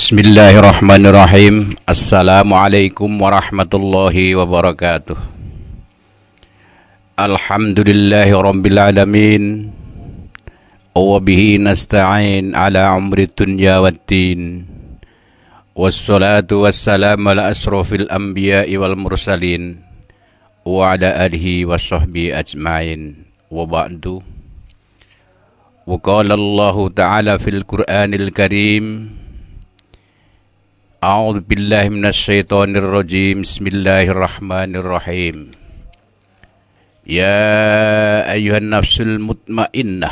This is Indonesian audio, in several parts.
Bismillahirrahmanirrahim. Assalamualaikum warahmatullahi wabarakatuh. Alhamdulillahi rabbil alamin. Wabihi nasta'in ala umri dunya waddin Wassalatu wassalamu ala asrafil anbiya'i wal mursalin. Wa ala alihi wa sahbihi ajma'in. Wa ba'du. Wa qala Allah ta'ala fil Qur'anil Karim أعوذ بالله من الشيطان الرجيم بسم الله الرحمن الرحيم يا أيها النفس المطمئنة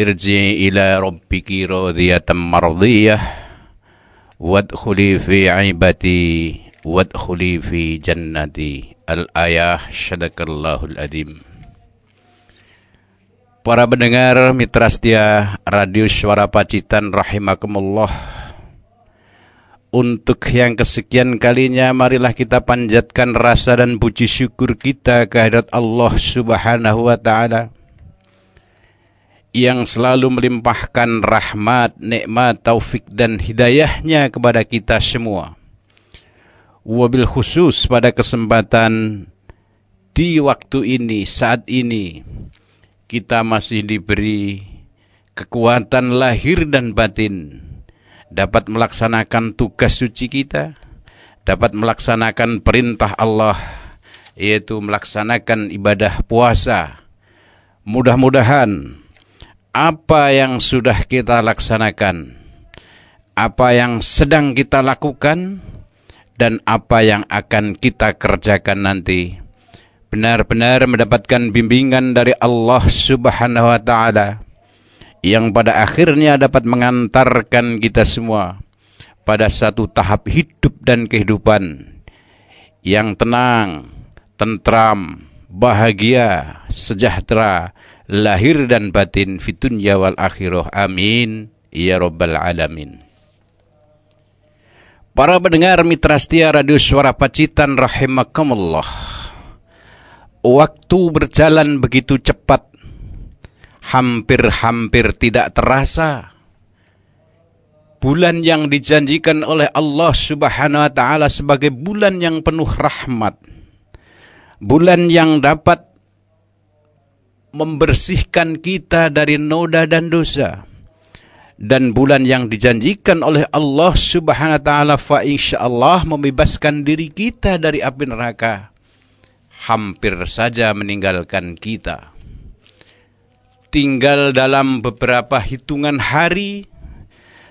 ارجعي إلى ربك راضية مرضية وادخلي في عبادي وادخلي في جنتي الآية صدق الله العظيم Para pendengar mitra setia Radio Suara Pacitan rahimakumullah untuk yang kesekian kalinya marilah kita panjatkan rasa dan puji syukur kita kehadirat Allah Subhanahu wa taala yang selalu melimpahkan rahmat, nikmat, taufik dan hidayahnya kepada kita semua. Wabil khusus pada kesempatan di waktu ini, saat ini, kita masih diberi kekuatan lahir dan batin dapat melaksanakan tugas suci kita, dapat melaksanakan perintah Allah, yaitu melaksanakan ibadah puasa. Mudah-mudahan apa yang sudah kita laksanakan, apa yang sedang kita lakukan, dan apa yang akan kita kerjakan nanti benar-benar mendapatkan bimbingan dari Allah Subhanahu wa taala yang pada akhirnya dapat mengantarkan kita semua pada satu tahap hidup dan kehidupan yang tenang, tentram, bahagia, sejahtera, lahir dan batin fitun wal akhirah. Amin. Ya Rabbal Alamin. Para pendengar mitra setia Radio Suara Pacitan rahimakumullah. Waktu berjalan begitu cepat hampir-hampir tidak terasa. Bulan yang dijanjikan oleh Allah Subhanahu wa taala sebagai bulan yang penuh rahmat. Bulan yang dapat membersihkan kita dari noda dan dosa. Dan bulan yang dijanjikan oleh Allah Subhanahu wa taala fa insyaallah membebaskan diri kita dari api neraka. Hampir saja meninggalkan kita tinggal dalam beberapa hitungan hari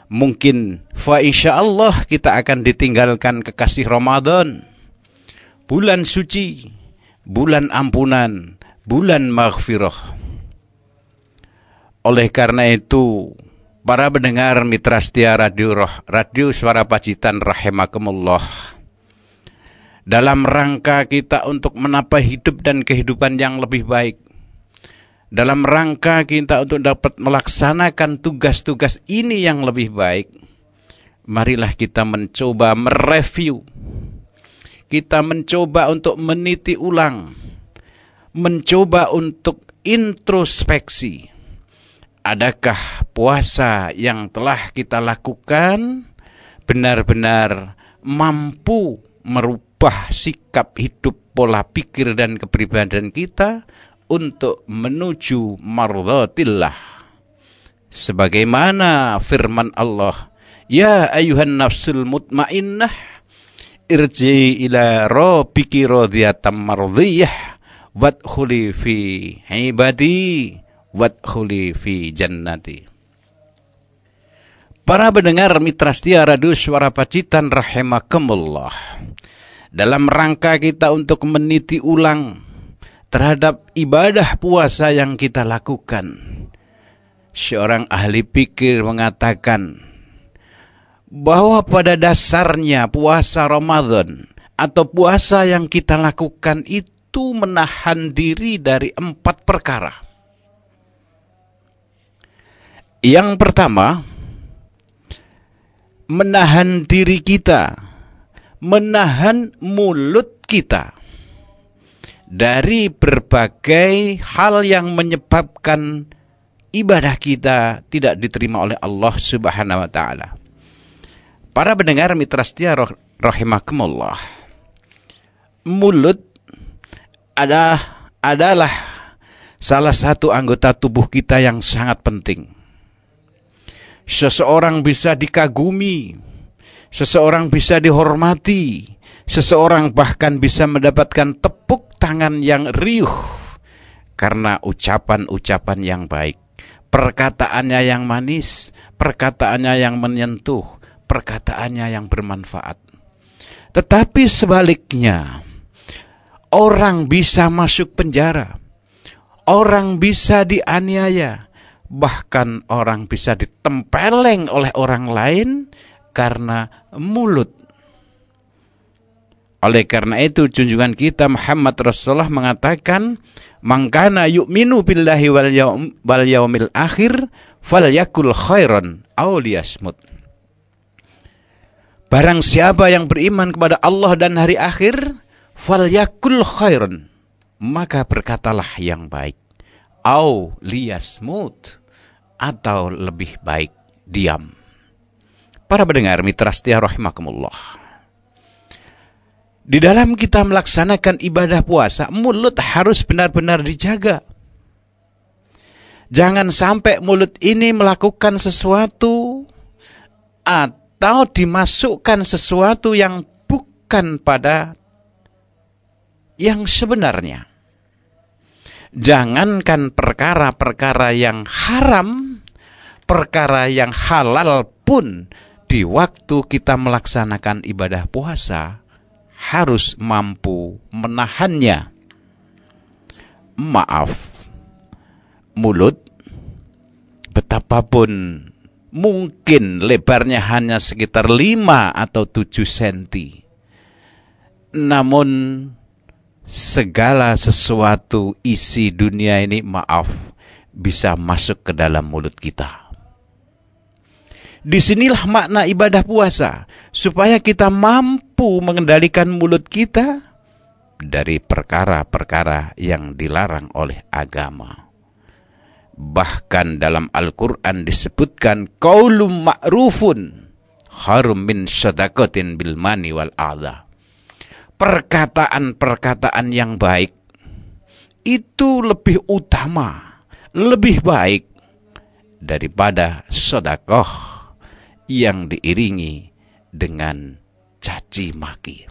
mungkin fa insyaallah kita akan ditinggalkan kekasih Ramadan. Bulan suci bulan ampunan bulan maghfirah. Oleh karena itu para pendengar mitra setia radio roh radio suara pacitan rahimakumullah dalam rangka kita untuk menapa hidup dan kehidupan yang lebih baik dalam rangka kita untuk dapat melaksanakan tugas-tugas ini yang lebih baik, marilah kita mencoba mereview. Kita mencoba untuk meniti ulang, mencoba untuk introspeksi. Adakah puasa yang telah kita lakukan benar-benar mampu merubah sikap hidup, pola pikir dan kepribadian kita untuk menuju mardhatillah. Sebagaimana firman Allah, Ya ayuhan nafsul mutmainnah, irji ila rabbiki radiyatan mardiyah, wadkhuli fi ibadi, wadkhuli fi jannati. Para pendengar mitra setia Radio Suara Pacitan rahimakumullah. Dalam rangka kita untuk meniti ulang terhadap ibadah puasa yang kita lakukan. Seorang ahli pikir mengatakan bahwa pada dasarnya puasa Ramadan atau puasa yang kita lakukan itu menahan diri dari empat perkara. Yang pertama, menahan diri kita, menahan mulut kita dari berbagai hal yang menyebabkan ibadah kita tidak diterima oleh Allah Subhanahu wa taala. Para pendengar mitra setia roh, rahimakumullah. Mulut adalah adalah salah satu anggota tubuh kita yang sangat penting. Seseorang bisa dikagumi, seseorang bisa dihormati, seseorang bahkan bisa mendapatkan tepuk tangan yang riuh karena ucapan-ucapan yang baik, perkataannya yang manis, perkataannya yang menyentuh, perkataannya yang bermanfaat. Tetapi sebaliknya, orang bisa masuk penjara, orang bisa dianiaya, bahkan orang bisa ditempeleng oleh orang lain karena mulut. Oleh karena itu junjungan kita Muhammad Rasulullah mengatakan, "Mangkana yu'minu billahi wal, yaum, wal yaumil akhir falyakul khairan aw liyasmut." Barang siapa yang beriman kepada Allah dan hari akhir, fal yakul khairan, maka berkatalah yang baik. Au liyasmut, atau lebih baik diam. Para pendengar mitra setia rahimakumullah. Di dalam kita melaksanakan ibadah puasa, mulut harus benar-benar dijaga. Jangan sampai mulut ini melakukan sesuatu atau dimasukkan sesuatu yang bukan pada yang sebenarnya. Jangankan perkara-perkara yang haram, perkara yang halal pun di waktu kita melaksanakan ibadah puasa harus mampu menahannya. Maaf, mulut betapapun mungkin lebarnya hanya sekitar 5 atau 7 senti. Namun segala sesuatu isi dunia ini maaf bisa masuk ke dalam mulut kita. Di sinilah makna ibadah puasa, supaya kita mampu mengendalikan mulut kita dari perkara-perkara yang dilarang oleh agama. Bahkan dalam Al-Quran disebutkan Qaulum ma'rufun harum min sadaqatin bil mani wal adha. Perkataan-perkataan yang baik itu lebih utama, lebih baik daripada sodakoh yang diiringi dengan caci maki.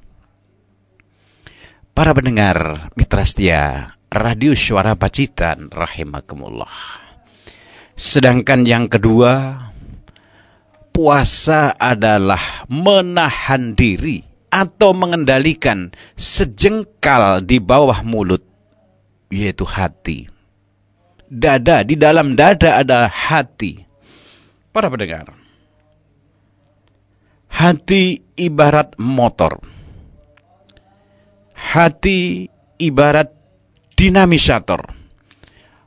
Para pendengar mitra setia Radio Suara Pacitan rahimakumullah. Sedangkan yang kedua, puasa adalah menahan diri atau mengendalikan sejengkal di bawah mulut, yaitu hati. Dada, di dalam dada ada hati. Para pendengar, hati ibarat motor. Hati ibarat dinamisator.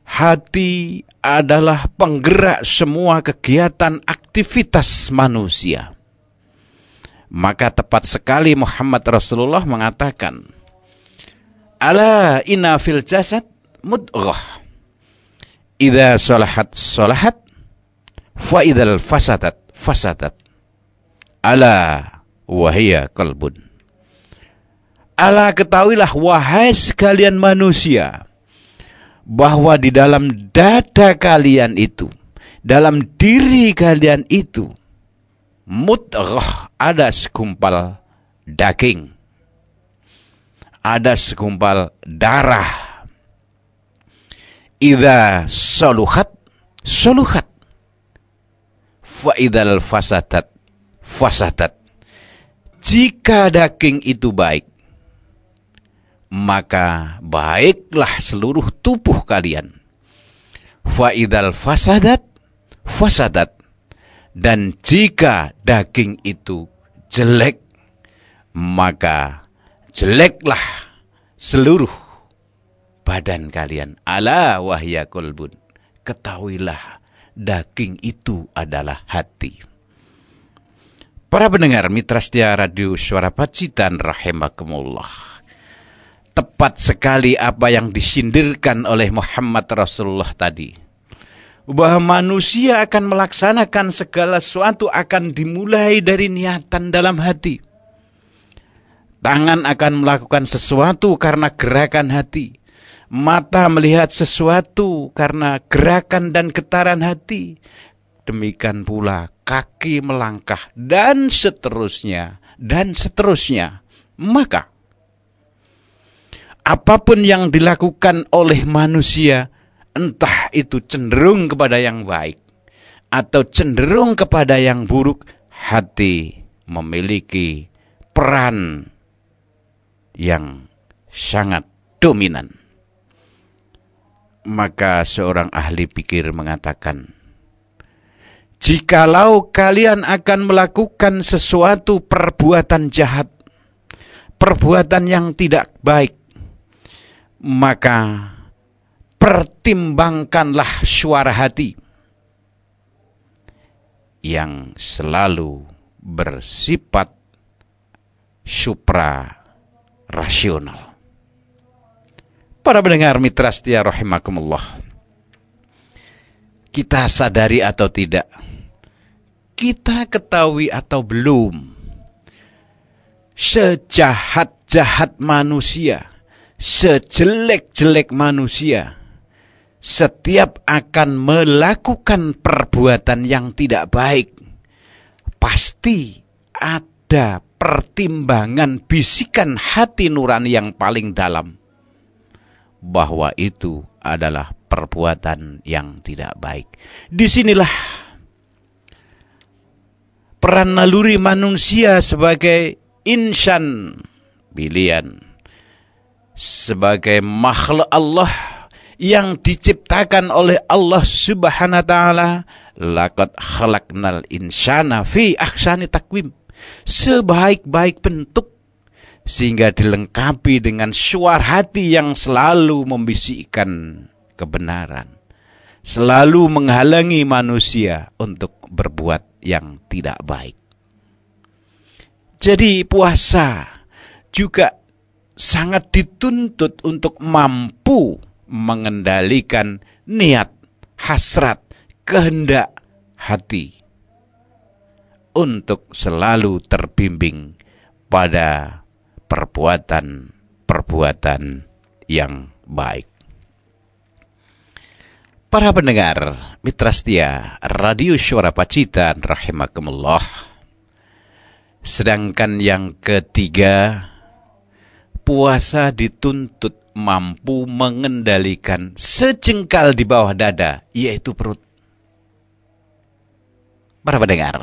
Hati adalah penggerak semua kegiatan aktivitas manusia. Maka tepat sekali Muhammad Rasulullah mengatakan, Ala inna fil jasad mudghah. Idza salahat salahat fa idzal fasadat fasadat. Ala wahia kalbun. Allah ketahuilah wahai sekalian manusia bahwa di dalam dada kalian itu, dalam diri kalian itu mutrah ada sekumpal daging. Ada sekumpal darah. Idza saluhat saluhat fa idzal fasadat fasadat. Jika daging itu baik, maka baiklah seluruh tubuh kalian. Faidal fasadat, fasadat. Dan jika daging itu jelek, maka jeleklah seluruh badan kalian. Ala wahya kolbun. Ketahuilah daging itu adalah hati. Para pendengar Mitra Setia Radio Suara Pacitan rahimakumullah tepat sekali apa yang disindirkan oleh Muhammad Rasulullah tadi. bahwa manusia akan melaksanakan segala sesuatu akan dimulai dari niatan dalam hati. Tangan akan melakukan sesuatu karena gerakan hati. Mata melihat sesuatu karena gerakan dan getaran hati. Demikian pula kaki melangkah dan seterusnya dan seterusnya. Maka apa pun yang dilakukan oleh manusia entah itu cenderung kepada yang baik atau cenderung kepada yang buruk, hati memiliki peran yang sangat dominan. Maka seorang ahli pikir mengatakan, Jikalau kalian akan melakukan sesuatu perbuatan jahat, perbuatan yang tidak baik, maka pertimbangkanlah suara hati yang selalu bersifat supra rasional. Para pendengar mitra setia rahimakumullah. Kita sadari atau tidak, kita ketahui atau belum, sejahat-jahat manusia, sejelek-jelek manusia, setiap akan melakukan perbuatan yang tidak baik, pasti ada pertimbangan bisikan hati nurani yang paling dalam bahwa itu adalah perbuatan yang tidak baik. Di sinilah peran naluri manusia sebagai insan pilihan sebagai makhluk Allah yang diciptakan oleh Allah Subhanahu wa taala laqad khalaqnal insana fi ahsani takwim sebaik-baik bentuk sehingga dilengkapi dengan suara hati yang selalu membisikkan kebenaran, selalu menghalangi manusia untuk berbuat yang tidak baik. Jadi puasa juga sangat dituntut untuk mampu mengendalikan niat, hasrat, kehendak hati untuk selalu terbimbing pada perbuatan-perbuatan yang baik. Para pendengar, mitra setia, Radio Suara Pacitan, rahimakumullah. Sedangkan yang ketiga, puasa dituntut mampu mengendalikan sejengkal di bawah dada, yaitu perut. Para pendengar,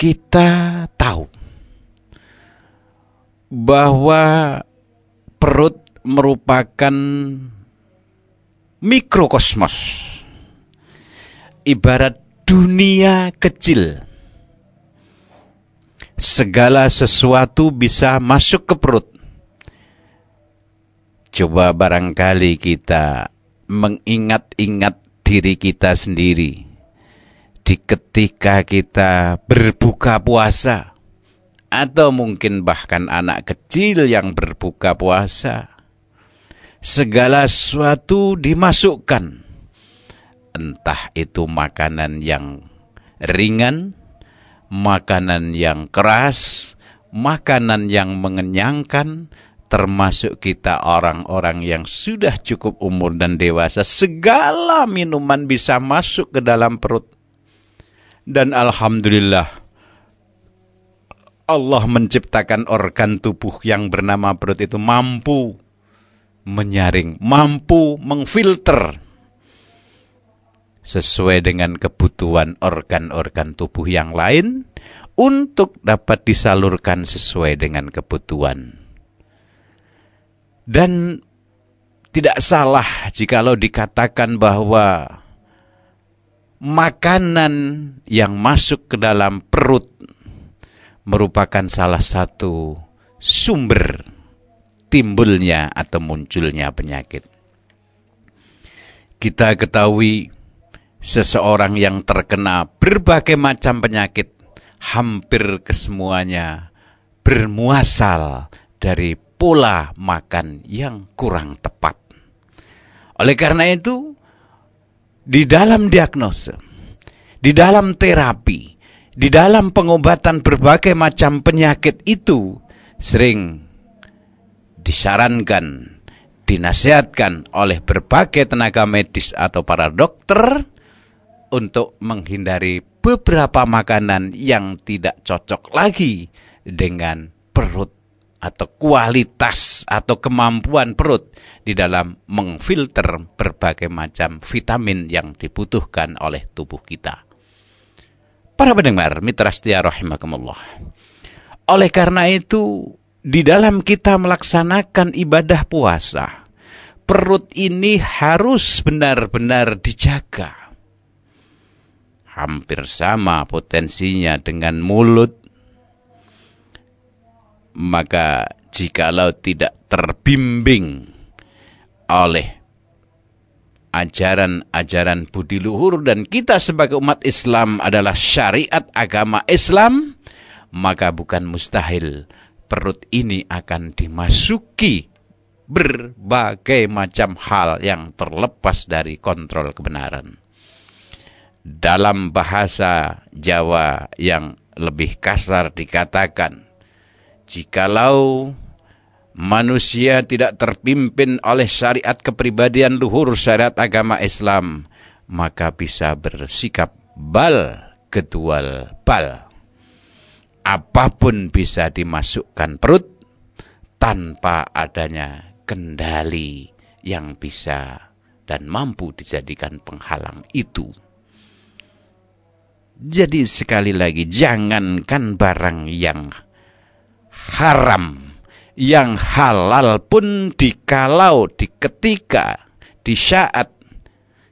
kita tahu bahwa perut merupakan mikrokosmos. Ibarat dunia kecil. Segala sesuatu bisa masuk ke perut. Coba barangkali kita mengingat-ingat diri kita sendiri di ketika kita berbuka puasa, atau mungkin bahkan anak kecil yang berbuka puasa, segala sesuatu dimasukkan, entah itu makanan yang ringan, makanan yang keras, makanan yang mengenyangkan, termasuk kita orang-orang yang sudah cukup umur dan dewasa, segala minuman bisa masuk ke dalam perut. Dan alhamdulillah Allah menciptakan organ tubuh yang bernama perut itu mampu menyaring, mampu mengfilter sesuai dengan kebutuhan organ-organ tubuh yang lain untuk dapat disalurkan sesuai dengan kebutuhan. Dan tidak salah jikalau dikatakan bahwa makanan yang masuk ke dalam perut merupakan salah satu sumber timbulnya atau munculnya penyakit. Kita ketahui seseorang yang terkena berbagai macam penyakit hampir kesemuanya bermuasal dari pola makan yang kurang tepat. Oleh karena itu, di dalam diagnosa, di dalam terapi, di dalam pengobatan berbagai macam penyakit itu sering disarankan, dinasihatkan oleh berbagai tenaga medis atau para dokter untuk menghindari beberapa makanan yang tidak cocok lagi dengan perut atau kualitas atau kemampuan perut di dalam mengfilter berbagai macam vitamin yang dibutuhkan oleh tubuh kita. Para pendengar, mitra setia rahimakumullah. Oleh karena itu, di dalam kita melaksanakan ibadah puasa, perut ini harus benar-benar dijaga. Hampir sama potensinya dengan mulut, maka jikalau tidak terbimbing oleh ajaran-ajaran budi luhur dan kita sebagai umat Islam adalah syariat agama Islam, maka bukan mustahil perut ini akan dimasuki berbagai macam hal yang terlepas dari kontrol kebenaran. Dalam bahasa Jawa yang lebih kasar dikatakan, jikalau manusia tidak terpimpin oleh syariat kepribadian luhur syariat agama Islam, maka bisa bersikap bal kedual bal. Apa pun bisa dimasukkan perut tanpa adanya kendali yang bisa dan mampu dijadikan penghalang itu. Jadi sekali lagi jangankan barang yang haram yang halal pun dikalau di ketika di saat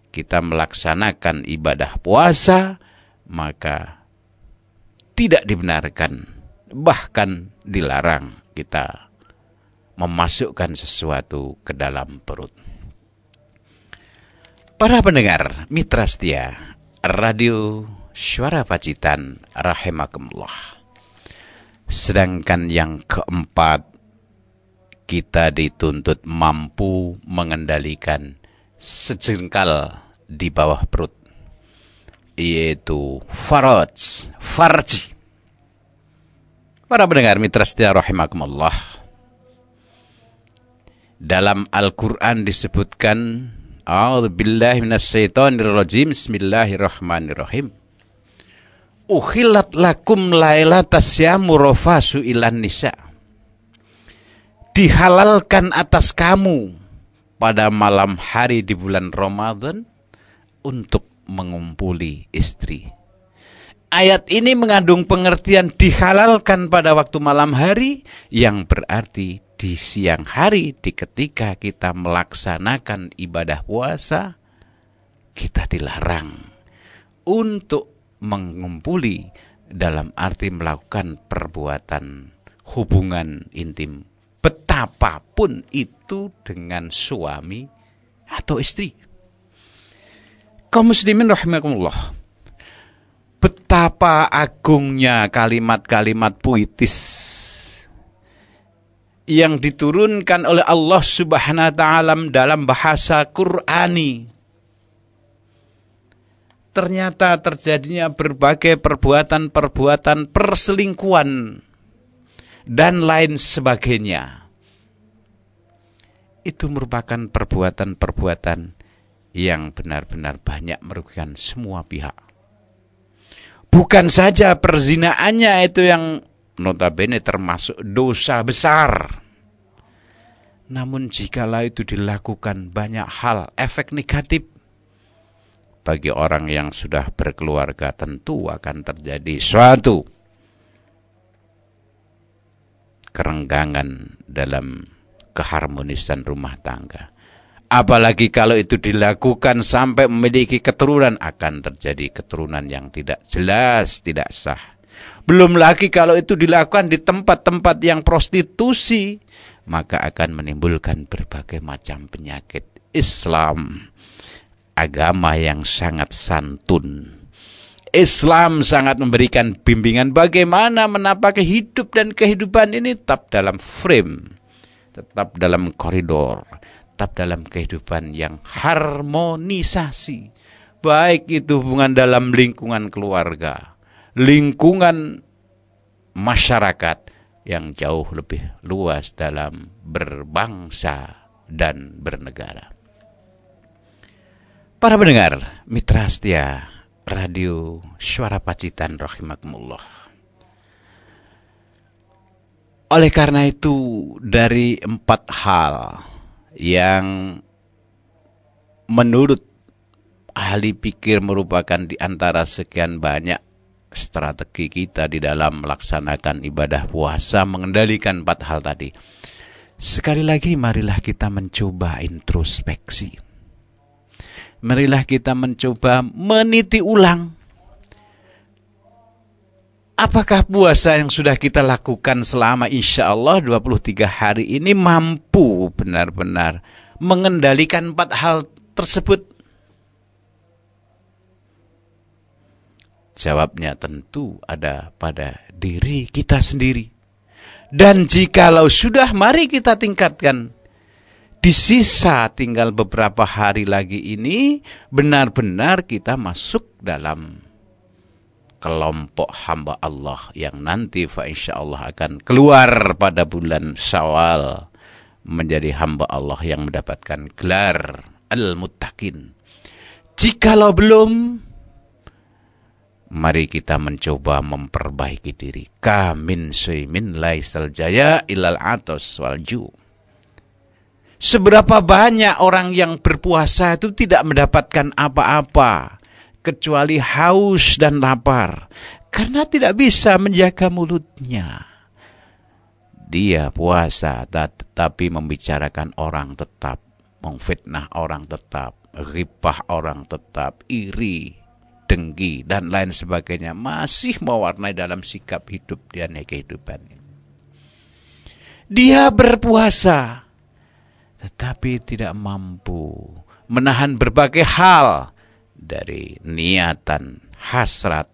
kita melaksanakan ibadah puasa maka tidak dibenarkan bahkan dilarang kita memasukkan sesuatu ke dalam perut. Para pendengar mitra setia Radio Suara Pacitan rahimakumullah. Sedangkan yang keempat, kita dituntut mampu mengendalikan sejengkal di bawah perut, yaitu faraj, farji. Para pendengar mitra setia rahimakumullah. Dalam Al-Quran disebutkan, A'udzubillahi minasyaitonirrajim, Bismillahirrahmanirrahim uhillat lakum lailatas syamu rofasu ilan nisa. Dihalalkan atas kamu pada malam hari di bulan Ramadan untuk mengumpuli istri. Ayat ini mengandung pengertian dihalalkan pada waktu malam hari yang berarti di siang hari di ketika kita melaksanakan ibadah puasa kita dilarang untuk mengumpuli dalam arti melakukan perbuatan hubungan intim betapapun itu dengan suami atau istri. Kaum muslimin rahimakumullah. Betapa agungnya kalimat-kalimat puitis yang diturunkan oleh Allah Subhanahu wa taala dalam bahasa Qur'ani ternyata terjadinya berbagai perbuatan-perbuatan perselingkuhan dan lain sebagainya. Itu merupakan perbuatan-perbuatan yang benar-benar banyak merugikan semua pihak. Bukan saja perzinaannya itu yang notabene termasuk dosa besar. Namun jikalau itu dilakukan banyak hal efek negatif bagi orang yang sudah berkeluarga tentu akan terjadi suatu kerenggangan dalam keharmonisan rumah tangga. Apalagi kalau itu dilakukan sampai memiliki keturunan akan terjadi keturunan yang tidak jelas, tidak sah. Belum lagi kalau itu dilakukan di tempat-tempat yang prostitusi, maka akan menimbulkan berbagai macam penyakit. Islam agama yang sangat santun. Islam sangat memberikan bimbingan bagaimana menapaki hidup dan kehidupan ini tetap dalam frame, tetap dalam koridor, tetap dalam kehidupan yang harmonisasi, baik itu hubungan dalam lingkungan keluarga, lingkungan masyarakat yang jauh lebih luas dalam berbangsa dan bernegara. Para pendengar, mitra setia Radio Suara Pacitan rahimakumullah. Oleh karena itu, dari empat hal yang menurut ahli pikir merupakan di antara sekian banyak strategi kita di dalam melaksanakan ibadah puasa mengendalikan empat hal tadi. Sekali lagi marilah kita mencoba introspeksi marilah kita mencoba meniti ulang. Apakah puasa yang sudah kita lakukan selama insya Allah 23 hari ini mampu benar-benar mengendalikan empat hal tersebut? Jawabnya tentu ada pada diri kita sendiri. Dan jikalau sudah, mari kita tingkatkan di sisa tinggal beberapa hari lagi ini benar-benar kita masuk dalam kelompok hamba Allah yang nanti fa insya Allah akan keluar pada bulan Syawal menjadi hamba Allah yang mendapatkan gelar al-muttaqin. Jikalau belum mari kita mencoba memperbaiki diri. Kamin suimin laisal jaya ilal atos wal ju' Seberapa banyak orang yang berpuasa itu tidak mendapatkan apa-apa kecuali haus dan lapar karena tidak bisa menjaga mulutnya. Dia puasa tetapi membicarakan orang tetap, memfitnah orang tetap, ripah orang tetap, iri, dengki dan lain sebagainya masih mewarnai dalam sikap hidup dia kehidupannya. Dia berpuasa tetapi tidak mampu menahan berbagai hal dari niatan hasrat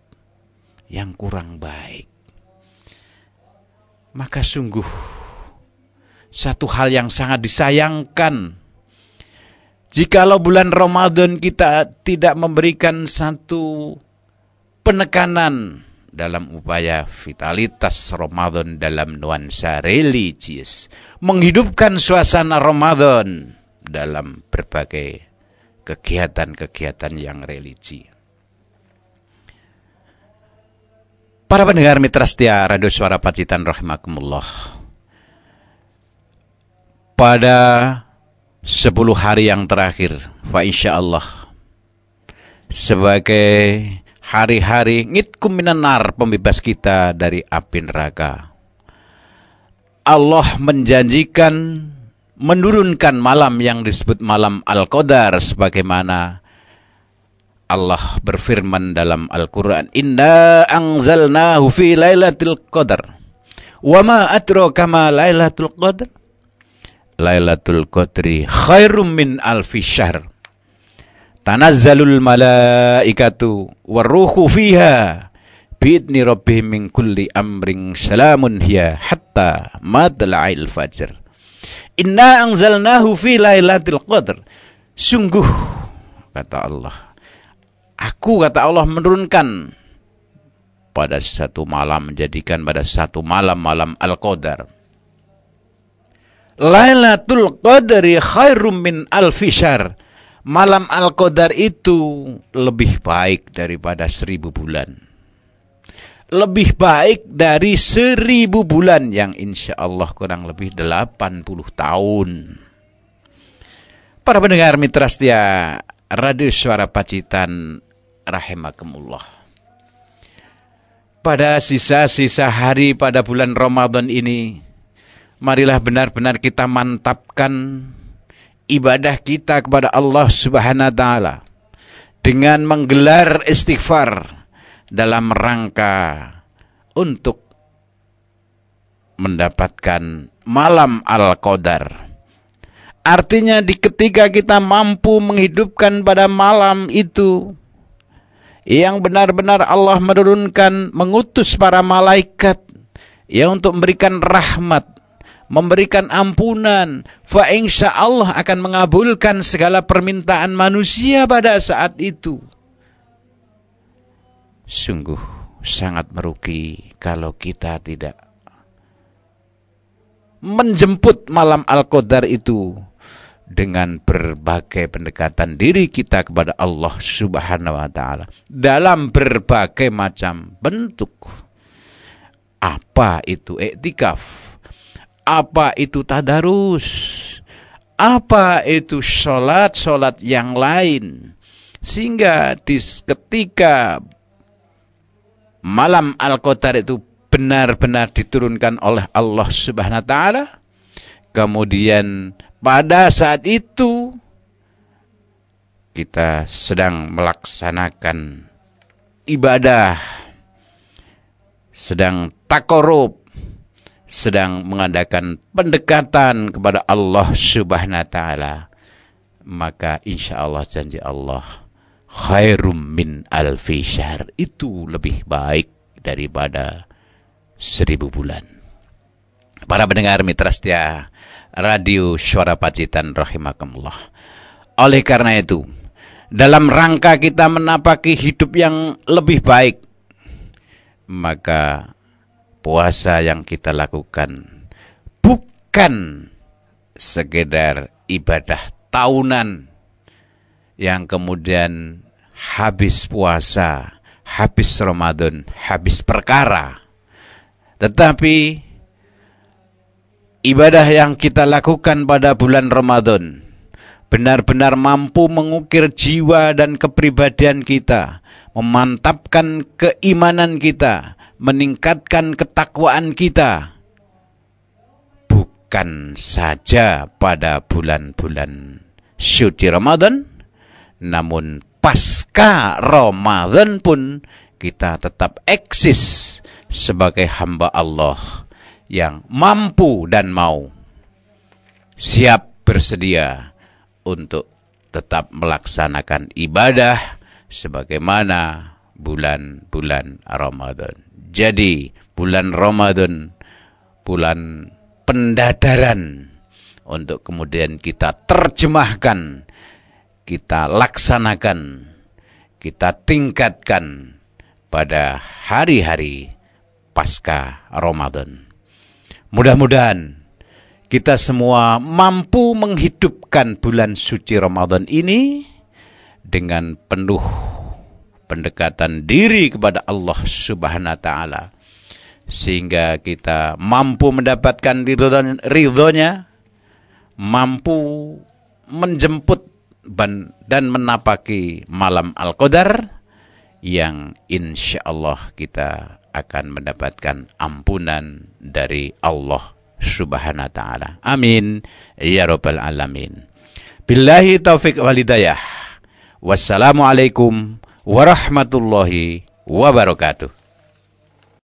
yang kurang baik. Maka sungguh satu hal yang sangat disayangkan jikalau bulan Ramadan kita tidak memberikan satu penekanan dalam upaya vitalitas Ramadan dalam nuansa religius, menghidupkan suasana Ramadan dalam berbagai kegiatan-kegiatan yang religi. Para pendengar mitra setia Radio Suara Pacitan rahimakumullah. Pada 10 hari yang terakhir, fa insyaallah sebagai hari-hari ngitkum minanar pembebas kita dari api neraka. Allah menjanjikan menurunkan malam yang disebut malam Al-Qadar sebagaimana Allah berfirman dalam Al-Quran Inna anzalnahu fi laylatil qadar. Wa ma adraka ma laylatul qadar? Laylatul qadri khairum min alfi syahr. Tanazzalul malaikatu waruhu fiha biidni rabbihim min kulli amrin salamun hiya hatta madla'il fajr. Inna anzalnahu fi lailatul qadr. Sungguh kata Allah. Aku kata Allah menurunkan pada satu malam menjadikan pada satu malam malam Al-Qadar. Lailatul Qadri khairum min alfi syahr malam Al-Qadar itu lebih baik daripada seribu bulan. Lebih baik dari seribu bulan yang insya Allah kurang lebih 80 tahun. Para pendengar mitra setia Radio Suara Pacitan rahimakumullah. Pada sisa-sisa hari pada bulan Ramadan ini, marilah benar-benar kita mantapkan ibadah kita kepada Allah Subhanahu wa taala dengan menggelar istighfar dalam rangka untuk mendapatkan malam al-qadar. Artinya di ketika kita mampu menghidupkan pada malam itu yang benar-benar Allah menurunkan mengutus para malaikat yang untuk memberikan rahmat memberikan ampunan, fa insya Allah akan mengabulkan segala permintaan manusia pada saat itu. Sungguh sangat merugi kalau kita tidak menjemput malam Al-Qadar itu dengan berbagai pendekatan diri kita kepada Allah Subhanahu wa taala dalam berbagai macam bentuk. Apa itu iktikaf? Apa itu tadarus? Apa itu sholat-sholat yang lain? Sehingga di ketika malam Al-Qadar itu benar-benar diturunkan oleh Allah Subhanahu wa taala, kemudian pada saat itu kita sedang melaksanakan ibadah, sedang takorub, sedang mengadakan pendekatan kepada Allah Subhanahu wa taala, maka insya Allah janji Allah khairum min alfi syahr itu lebih baik daripada seribu bulan. Para pendengar mitra setia Radio Suara Pacitan rahimakumullah. Oleh karena itu, dalam rangka kita menapaki hidup yang lebih baik, maka puasa yang kita lakukan bukan sekedar ibadah tahunan yang kemudian habis puasa, habis Ramadan, habis perkara. Tetapi ibadah yang kita lakukan pada bulan Ramadan benar-benar mampu mengukir jiwa dan kepribadian kita, memantapkan keimanan kita, meningkatkan ketakwaan kita. Bukan saja pada bulan-bulan suci Ramadan, namun pasca Ramadan pun kita tetap eksis sebagai hamba Allah yang mampu dan mau siap bersedia untuk tetap melaksanakan ibadah sebagaimana bulan-bulan Ramadan. Jadi, bulan Ramadan bulan pendadaran untuk kemudian kita terjemahkan, kita laksanakan, kita tingkatkan pada hari-hari pasca Ramadan. Mudah-mudahan kita semua mampu menghidupkan bulan suci Ramadan ini dengan penuh pendekatan diri kepada Allah Subhanahu wa taala sehingga kita mampu mendapatkan ridhonya, mampu menjemput dan menapaki malam Al-Qadar yang insya Allah kita akan mendapatkan ampunan dari Allah Subhanahu wa taala. Amin ya rabbal alamin. Billahi taufik wal hidayah. Wassalamualaikum warahmatullahi wabarakatuh.